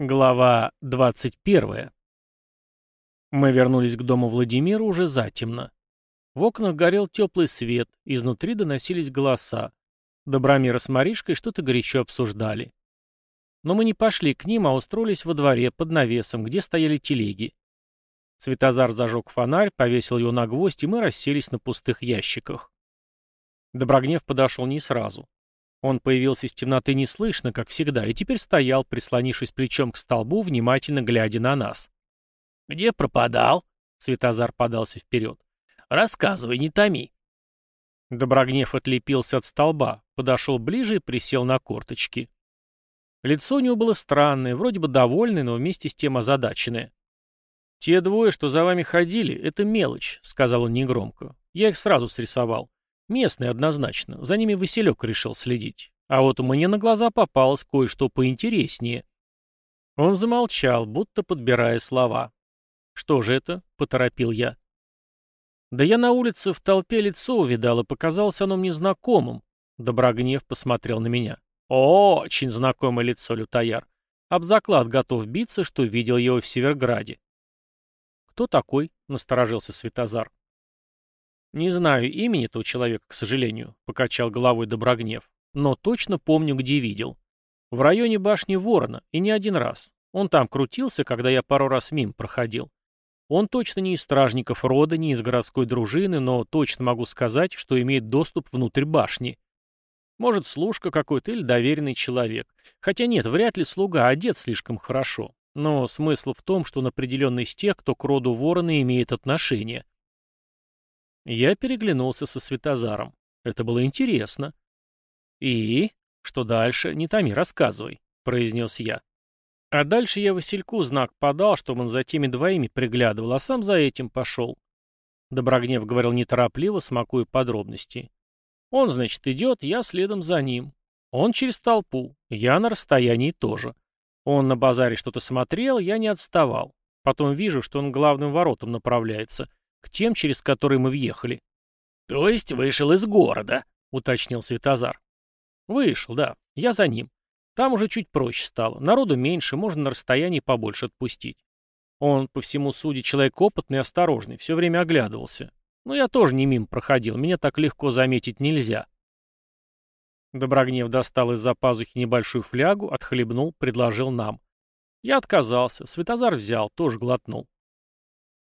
Глава 21. Мы вернулись к дому Владимира уже затемно. В окнах горел теплый свет, изнутри доносились голоса. Добромира с Маришкой что-то горячо обсуждали. Но мы не пошли к ним, а устроились во дворе под навесом, где стояли телеги. Светозар зажег фонарь, повесил его на гвоздь, и мы расселись на пустых ящиках. Доброгнев подошел не сразу. Он появился из темноты неслышно, как всегда, и теперь стоял, прислонившись плечом к столбу, внимательно глядя на нас. «Где пропадал?» — Светозар подался вперед. «Рассказывай, не томи». Доброгнев отлепился от столба, подошел ближе и присел на корточки. Лицо у него было странное, вроде бы довольное, но вместе с тем озадаченное. «Те двое, что за вами ходили, это мелочь», — сказал он негромко. «Я их сразу срисовал. Местные однозначно, за ними Василек решил следить. А вот мне на глаза попалось кое-что поинтереснее. Он замолчал, будто подбирая слова. «Что же это?» — поторопил я. «Да я на улице в толпе лицо увидал, и показалось оно мне знакомым». Доброгнев посмотрел на меня. «Очень знакомое лицо, лютояр. Об заклад готов биться, что видел его в Северграде». «Кто такой?» — насторожился Светозар. «Не знаю имени этого человека, к сожалению», — покачал головой Доброгнев. «Но точно помню, где видел. В районе башни Ворона, и не один раз. Он там крутился, когда я пару раз мим проходил. Он точно не из стражников рода, не из городской дружины, но точно могу сказать, что имеет доступ внутрь башни. Может, служка какой-то или доверенный человек. Хотя нет, вряд ли слуга, одет слишком хорошо. Но смысл в том, что он определенно из тех, кто к роду ворона имеет отношение. Я переглянулся со Светозаром. Это было интересно. «И? Что дальше? Не томи, рассказывай», — произнес я. А дальше я Васильку знак подал, чтобы он за теми двоими приглядывал, а сам за этим пошел. Доброгнев говорил неторопливо, смакуя подробности. Он, значит, идет, я следом за ним. Он через толпу, я на расстоянии тоже. Он на базаре что-то смотрел, я не отставал. Потом вижу, что он главным воротам направляется — к тем, через которые мы въехали. «То есть вышел из города», — уточнил Светозар. «Вышел, да. Я за ним. Там уже чуть проще стало. Народу меньше, можно на расстоянии побольше отпустить. Он, по всему суде, человек опытный и осторожный, все время оглядывался. Но я тоже не мимо проходил, меня так легко заметить нельзя». Доброгнев достал из-за пазухи небольшую флягу, отхлебнул, предложил нам. Я отказался, Светозар взял, тоже глотнул.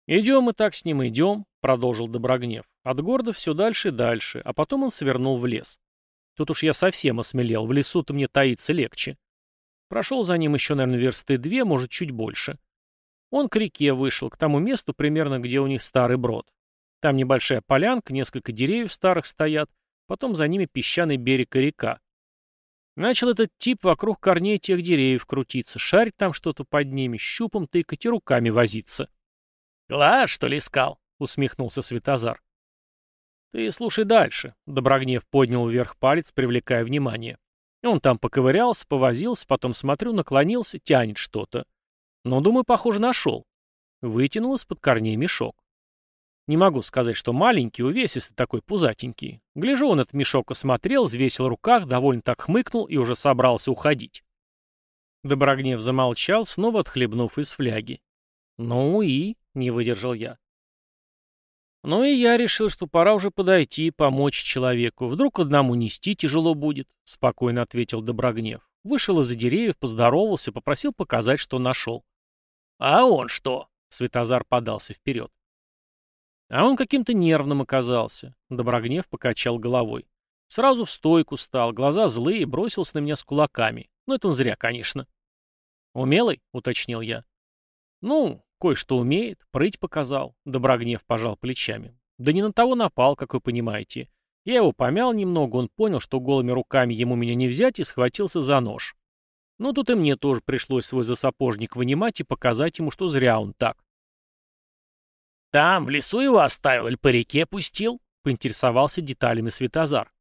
«Идем мы так с ним, идем», — продолжил Доброгнев. От города все дальше и дальше, а потом он свернул в лес. Тут уж я совсем осмелел, в лесу-то мне таиться легче. Прошел за ним еще, наверное, версты две, может, чуть больше. Он к реке вышел, к тому месту примерно, где у них старый брод. Там небольшая полянка, несколько деревьев старых стоят, потом за ними песчаный берег и река. Начал этот тип вокруг корней тех деревьев крутиться, шарить там что-то под ними, щупом тыкать и руками возиться. «Глаз, что ли, искал?» — усмехнулся Светозар. «Ты слушай дальше», — Доброгнев поднял вверх палец, привлекая внимание. Он там поковырялся, повозился, потом, смотрю, наклонился, тянет что-то. Но, думаю, похоже, нашел. Вытянул из-под корней мешок. Не могу сказать, что маленький, увесистый такой, пузатенький. Гляжу, он этот мешок осмотрел, взвесил в руках, довольно так хмыкнул и уже собрался уходить. Доброгнев замолчал, снова отхлебнув из фляги. «Ну и?» — не выдержал я. Ну и я решил, что пора уже подойти и помочь человеку. Вдруг одному нести тяжело будет, — спокойно ответил Доброгнев. Вышел из-за деревьев, поздоровался, попросил показать, что нашел. «А он что?» — Светозар подался вперед. А он каким-то нервным оказался. Доброгнев покачал головой. Сразу в стойку стал, глаза злые, бросился на меня с кулаками. Ну, это он зря, конечно. «Умелый?» — уточнил я. «Ну, кое-что умеет, прыть показал», — Доброгнев пожал плечами. «Да не на того напал, как вы понимаете. Я его помял немного, он понял, что голыми руками ему меня не взять, и схватился за нож. Ну, тут и мне тоже пришлось свой засапожник вынимать и показать ему, что зря он так». «Там, в лесу его оставил или по реке пустил?» — поинтересовался деталями Светозар.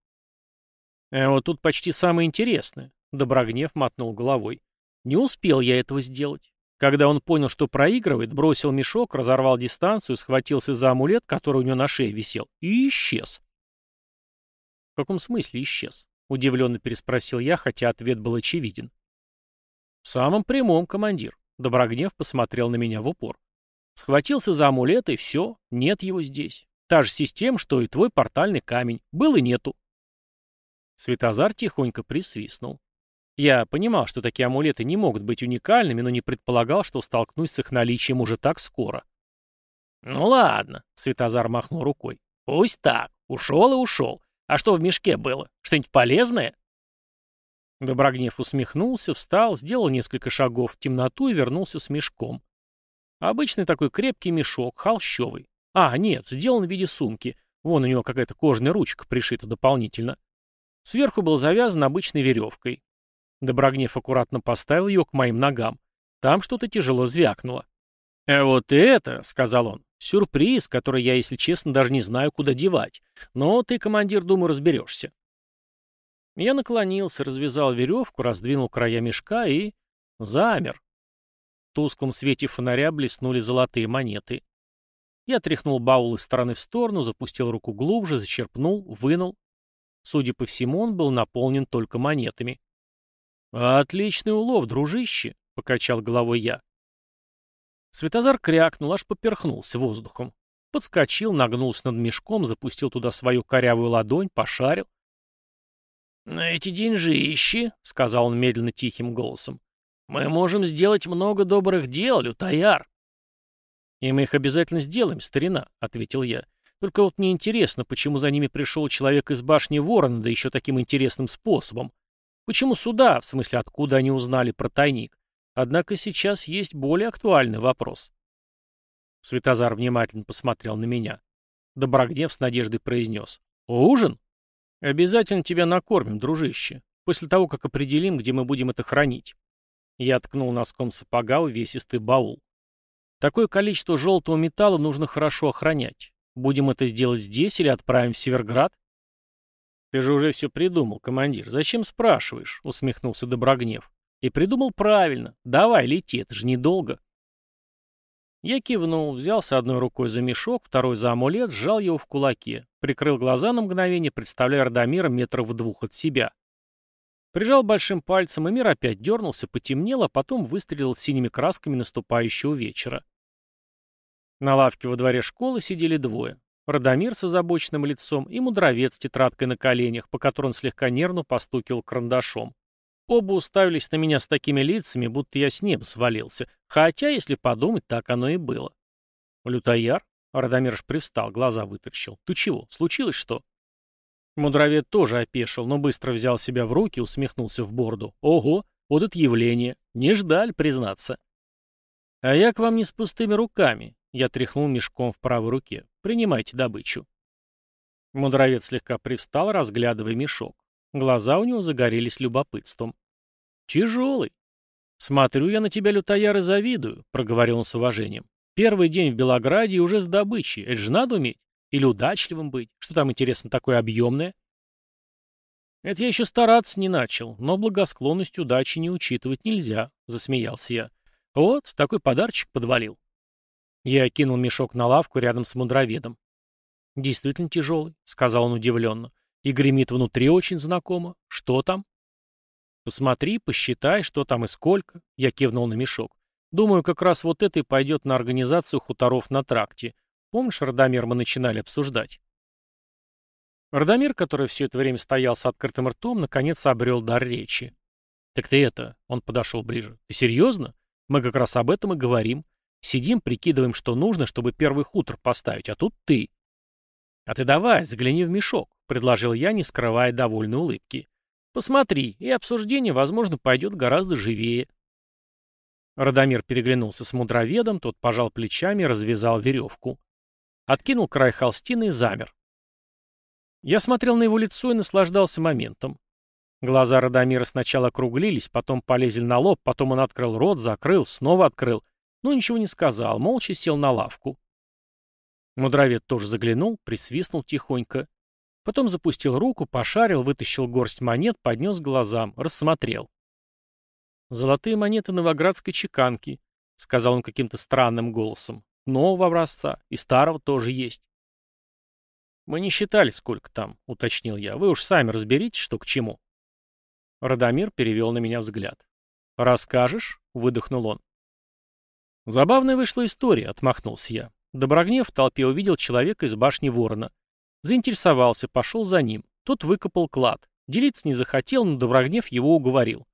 «Э, «Вот тут почти самое интересное», — Доброгнев мотнул головой. «Не успел я этого сделать. Когда он понял, что проигрывает, бросил мешок, разорвал дистанцию, схватился за амулет, который у него на шее висел, и исчез. «В каком смысле исчез?» — удивленно переспросил я, хотя ответ был очевиден. В самом прямом, командир. Доброгнев посмотрел на меня в упор. Схватился за амулет, и все, нет его здесь. Та же система, что и твой портальный камень. Был и нету. Светозар тихонько присвистнул. Я понимал, что такие амулеты не могут быть уникальными, но не предполагал, что столкнусь с их наличием уже так скоро. «Ну ладно», — Светозар махнул рукой. «Пусть так. Ушел и ушел. А что в мешке было? Что-нибудь полезное?» Доброгнев усмехнулся, встал, сделал несколько шагов в темноту и вернулся с мешком. Обычный такой крепкий мешок, холщовый. А, нет, сделан в виде сумки. Вон у него какая-то кожаная ручка пришита дополнительно. Сверху был завязан обычной веревкой. Доброгнев аккуратно поставил ее к моим ногам. Там что-то тяжело звякнуло. «А вот это», — сказал он, — «сюрприз, который я, если честно, даже не знаю, куда девать. Но ты, командир, думаю, разберешься». Я наклонился, развязал веревку, раздвинул края мешка и... замер. В тусклом свете фонаря блеснули золотые монеты. Я тряхнул баул из стороны в сторону, запустил руку глубже, зачерпнул, вынул. Судя по всему, он был наполнен только монетами. «Отличный улов, дружище!» — покачал головой я. Светозар крякнул, аж поперхнулся воздухом. Подскочил, нагнулся над мешком, запустил туда свою корявую ладонь, пошарил. «На эти деньжищи», — сказал он медленно тихим голосом, — «мы можем сделать много добрых дел, лютаяр». «И мы их обязательно сделаем, старина», — ответил я. «Только вот мне интересно, почему за ними пришел человек из башни Ворона, да еще таким интересным способом. Почему сюда, в смысле, откуда они узнали про тайник? Однако сейчас есть более актуальный вопрос. Светозар внимательно посмотрел на меня. Доброгнев с надеждой произнес. «Ужин? Обязательно тебя накормим, дружище, после того, как определим, где мы будем это хранить». Я ткнул носком сапога увесистый баул. Такое количество желтого металла нужно хорошо охранять. Будем это сделать здесь или отправим в Северград? «Ты же уже все придумал, командир. Зачем спрашиваешь?» — усмехнулся Доброгнев. «И придумал правильно. Давай, лети, это же недолго». Я кивнул, взялся одной рукой за мешок, второй за амулет, сжал его в кулаке, прикрыл глаза на мгновение, представляя Радомира метров в двух от себя. Прижал большим пальцем, и мир опять дернулся, потемнел, а потом выстрелил синими красками наступающего вечера. На лавке во дворе школы сидели двое. Радомир с озабоченным лицом и мудровец с тетрадкой на коленях, по которой он слегка нервно постукивал карандашом. Оба уставились на меня с такими лицами, будто я с неба свалился. Хотя, если подумать, так оно и было. «Лютояр?» Радомир аж привстал, глаза вытащил. «Ты чего? Случилось что?» Мудровец тоже опешил, но быстро взял себя в руки, усмехнулся в борду. «Ого, вот это явление! Не ждали, признаться!» «А я к вам не с пустыми руками», — я тряхнул мешком в правой руке. Принимайте добычу. Мудровец слегка привстал, разглядывая мешок. Глаза у него загорелись любопытством. «Тяжелый. Смотрю я на тебя, лютояр, и завидую», — проговорил он с уважением. «Первый день в Белограде уже с добычей. Это же надо уметь. Или удачливым быть. Что там, интересно, такое объемное?» «Это я еще стараться не начал, но благосклонность удачи не учитывать нельзя», — засмеялся я. «Вот, такой подарочек подвалил». Я кинул мешок на лавку рядом с мудроведом. «Действительно тяжелый», — сказал он удивленно. «И гремит внутри очень знакомо. Что там?» «Посмотри, посчитай, что там и сколько», — я кивнул на мешок. «Думаю, как раз вот это и пойдет на организацию хуторов на тракте. Помнишь, Радомир, мы начинали обсуждать?» Радомир, который все это время стоял с открытым ртом, наконец обрел дар речи. «Так ты это...» — он подошел ближе. «Ты серьезно? Мы как раз об этом и говорим. Сидим, прикидываем, что нужно, чтобы первый хутор поставить, а тут ты. А ты давай, загляни в мешок, предложил я, не скрывая довольной улыбки. Посмотри, и обсуждение, возможно, пойдет гораздо живее. Радомир переглянулся с мудроведом, тот пожал плечами развязал веревку. Откинул край холстины и замер. Я смотрел на его лицо и наслаждался моментом. Глаза Радомира сначала округлились, потом полезли на лоб, потом он открыл рот, закрыл, снова открыл но ничего не сказал, молча сел на лавку. Мудровед тоже заглянул, присвистнул тихонько. Потом запустил руку, пошарил, вытащил горсть монет, поднес глазам, рассмотрел. «Золотые монеты новоградской чеканки», — сказал он каким-то странным голосом. «Нового образца, и старого тоже есть». «Мы не считали, сколько там», — уточнил я. «Вы уж сами разберитесь, что к чему». Радомир перевел на меня взгляд. «Расскажешь?» — выдохнул он. Забавная вышла история, отмахнулся я. Доброгнев в толпе увидел человека из башни ворона. Заинтересовался, пошел за ним. Тот выкопал клад. Делиться не захотел, но Доброгнев его уговорил.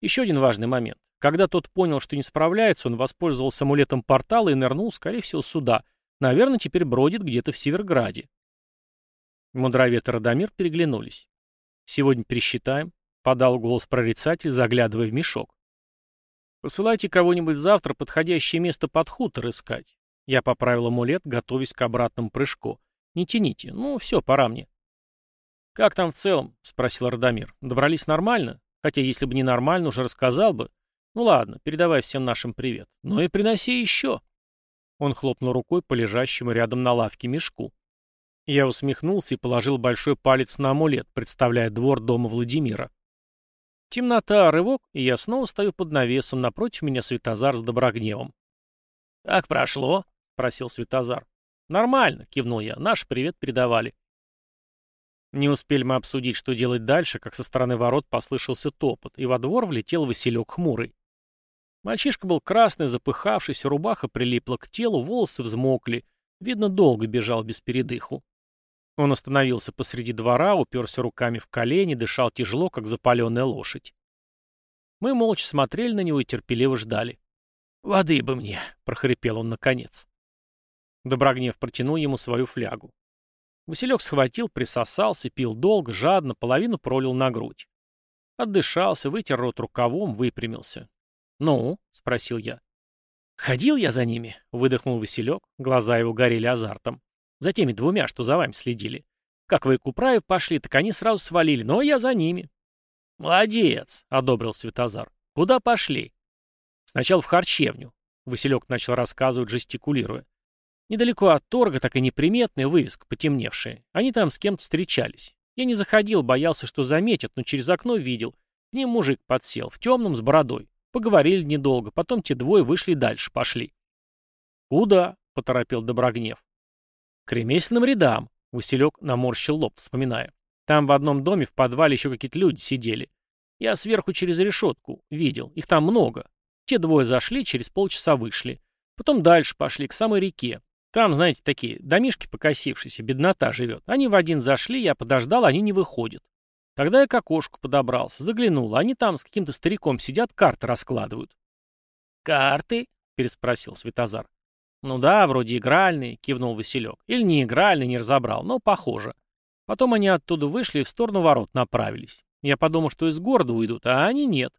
Еще один важный момент. Когда тот понял, что не справляется, он воспользовался амулетом портала и нырнул, скорее всего, сюда. Наверное, теперь бродит где-то в Северграде. Мудровед и Радомир переглянулись. «Сегодня пересчитаем», — подал голос прорицатель, заглядывая в мешок. «Посылайте кого-нибудь завтра подходящее место под хутор искать». Я поправил амулет, готовясь к обратному прыжку. «Не тяните. Ну, все, пора мне». «Как там в целом?» — спросил Радомир. «Добрались нормально? Хотя, если бы не нормально, уже рассказал бы. Ну ладно, передавай всем нашим привет. Ну и приноси еще». Он хлопнул рукой по лежащему рядом на лавке мешку. Я усмехнулся и положил большой палец на амулет, представляя двор дома Владимира. Темнота, рывок, и я снова стою под навесом, напротив меня Светозар с Доброгневом. «Как прошло?» — спросил Светозар. «Нормально», — кивнул я, — «наш привет передавали». Не успели мы обсудить, что делать дальше, как со стороны ворот послышался топот, и во двор влетел Василек хмурый. Мальчишка был красный, запыхавшийся, рубаха прилипла к телу, волосы взмокли. Видно, долго бежал без передыху. Он остановился посреди двора, уперся руками в колени, дышал тяжело, как запаленная лошадь. Мы молча смотрели на него и терпеливо ждали. «Воды бы мне!» — прохрипел он наконец. Доброгнев протянул ему свою флягу. Василек схватил, присосался, пил долго, жадно, половину пролил на грудь. Отдышался, вытер рот рукавом, выпрямился. «Ну?» — спросил я. «Ходил я за ними», — выдохнул Василек, глаза его горели азартом. «За теми двумя, что за вами следили. Как вы к Купраю пошли, так они сразу свалили, но я за ними». «Молодец», — одобрил Светозар. «Куда пошли?» «Сначала в харчевню», — Василек начал рассказывать, жестикулируя. Недалеко от торга, так и неприметная вывеска, потемневшая. Они там с кем-то встречались. Я не заходил, боялся, что заметят, но через окно видел. К ним мужик подсел, в темном, с бородой. Поговорили недолго, потом те двое вышли дальше, пошли. «Куда?» — поторопил Доброгнев. «К ремесленным рядам», — Василек наморщил лоб, вспоминая. «Там в одном доме в подвале еще какие-то люди сидели. Я сверху через решетку видел, их там много. Те двое зашли, через полчаса вышли. Потом дальше пошли, к самой реке. Там, знаете, такие домишки покосившиеся, беднота живет. Они в один зашли, я подождал, они не выходят. Тогда я к окошку подобрался, заглянул, они там с каким-то стариком сидят, карты раскладывают. «Карты?» — переспросил Светозар. «Ну да, вроде игральные», — кивнул Василек. «Или не игральные, не разобрал, но похоже». Потом они оттуда вышли и в сторону ворот направились. Я подумал, что из города уйдут, а они нет.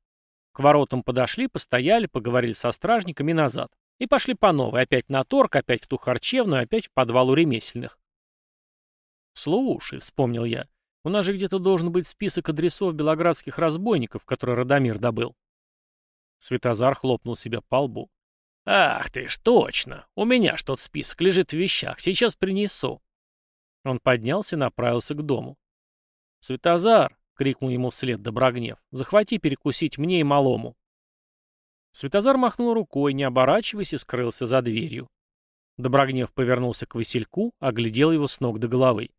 К воротам подошли, постояли, поговорили со стражниками назад. И пошли по новой, опять на торг, опять в ту харчевную, опять в подвал у ремесленных. «Слушай», — вспомнил я, — «у нас же где-то должен быть список адресов белоградских разбойников, которые Радомир добыл». Светозар хлопнул себя по лбу. «Ах ты ж, точно! У меня ж тот список лежит в вещах, сейчас принесу». Он поднялся и направился к дому. «Светозар!» — крикнул ему вслед Доброгнев. «Захвати перекусить мне и малому». Светозар махнул рукой, не оборачиваясь, и скрылся за дверью. Доброгнев повернулся к Васильку, оглядел его с ног до головы.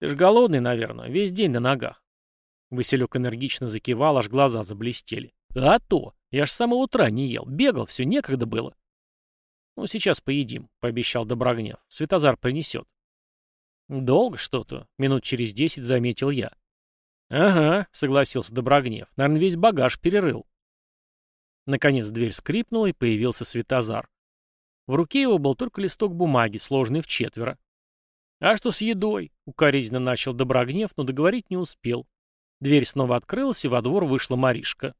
«Ты ж голодный, наверное, весь день на ногах». Василек энергично закивал, аж глаза заблестели. «А то! Я ж с самого утра не ел, бегал, все некогда было». «Ну, сейчас поедим», — пообещал Доброгнев. «Светозар принесет». «Долго что-то», — минут через десять заметил я. «Ага», — согласился Доброгнев. «Наверное, весь багаж перерыл». Наконец дверь скрипнула, и появился Светозар. В руке его был только листок бумаги, сложенный в четверо. «А что с едой?» — укоризненно начал Доброгнев, но договорить не успел. Дверь снова открылась, и во двор вышла Маришка.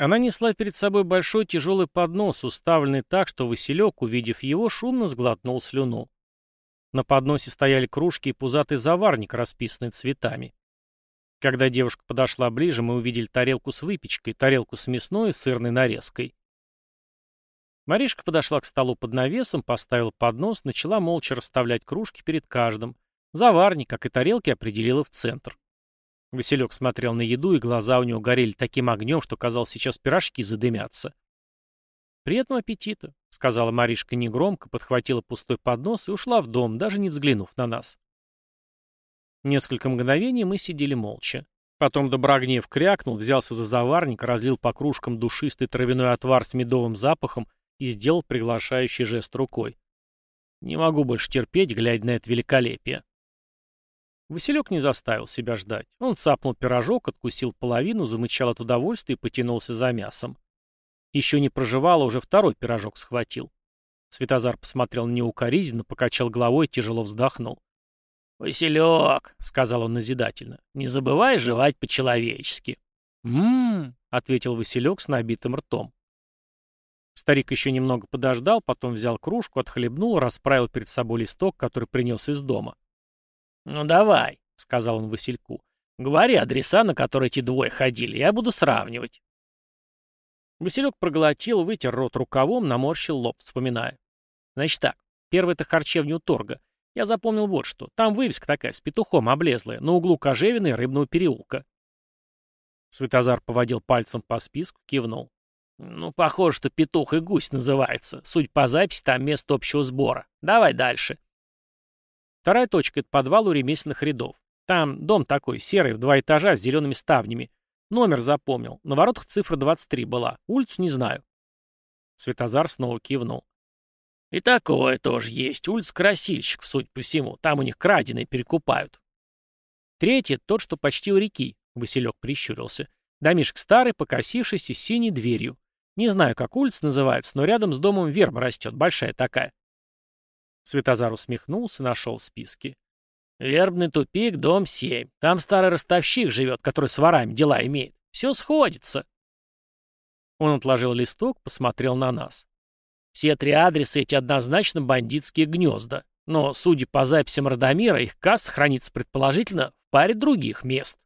Она несла перед собой большой тяжелый поднос, уставленный так, что Василек, увидев его, шумно сглотнул слюну. На подносе стояли кружки и пузатый заварник, расписанный цветами. Когда девушка подошла ближе, мы увидели тарелку с выпечкой, тарелку с мясной и сырной нарезкой. Маришка подошла к столу под навесом, поставила поднос, начала молча расставлять кружки перед каждым. Заварник, как и тарелки, определила в центр. Василек смотрел на еду, и глаза у него горели таким огнем, что, казалось, сейчас пирожки задымятся. «Приятного аппетита», — сказала Маришка негромко, подхватила пустой поднос и ушла в дом, даже не взглянув на нас. Несколько мгновений мы сидели молча. Потом Доброгнев крякнул, взялся за заварник, разлил по кружкам душистый травяной отвар с медовым запахом и сделал приглашающий жест рукой. Не могу больше терпеть, глядя на это великолепие. Василек не заставил себя ждать. Он цапнул пирожок, откусил половину, замычал от удовольствия и потянулся за мясом. Еще не проживало, уже второй пирожок схватил. Светозар посмотрел на него укоризненно, покачал головой и тяжело вздохнул. «Василек», — сказал он назидательно, — «не забывай жевать по-человечески». «М-м-м», ответил Василек с набитым ртом. Старик еще немного подождал, потом взял кружку, отхлебнул, расправил перед собой листок, который принес из дома. «Ну давай», — сказал он Васильку, — «говори адреса, на которые эти двое ходили, я буду сравнивать». Василек проглотил, вытер рот рукавом, наморщил лоб, вспоминая. «Значит так, первый — это харчевня у торга. Я запомнил вот что. Там вывеска такая, с петухом облезлая, на углу Кожевина и Рыбного переулка. Светозар поводил пальцем по списку, кивнул. Ну, похоже, что петух и гусь называется. Суть по записи, там место общего сбора. Давай дальше. Вторая точка — это подвал у ремесленных рядов. Там дом такой, серый, в два этажа, с зелеными ставнями. Номер запомнил. На воротах цифра 23 была. Улицу не знаю. Светозар снова кивнул. И такое тоже есть. Улица Красильщик, суть по всему. Там у них краденые перекупают. Третье — тот, что почти у реки. Василек прищурился. Домишек старый, покосившийся, синей дверью. Не знаю, как улица называется, но рядом с домом верба растет, большая такая. Светозар усмехнулся, нашел в списке. Вербный тупик, дом 7. Там старый ростовщик живет, который с ворами дела имеет. Все сходится. Он отложил листок, посмотрел на нас. Все три адреса эти однозначно бандитские гнезда, но, судя по записям Радомира, их касса хранится предположительно в паре других мест.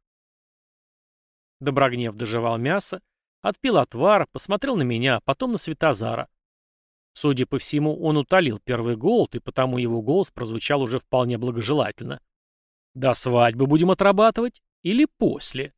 Доброгнев доживал мясо, отпил отвар, посмотрел на меня, потом на Светозара. Судя по всему, он утолил первый голод, и потому его голос прозвучал уже вполне благожелательно. «До свадьбы будем отрабатывать? Или после?»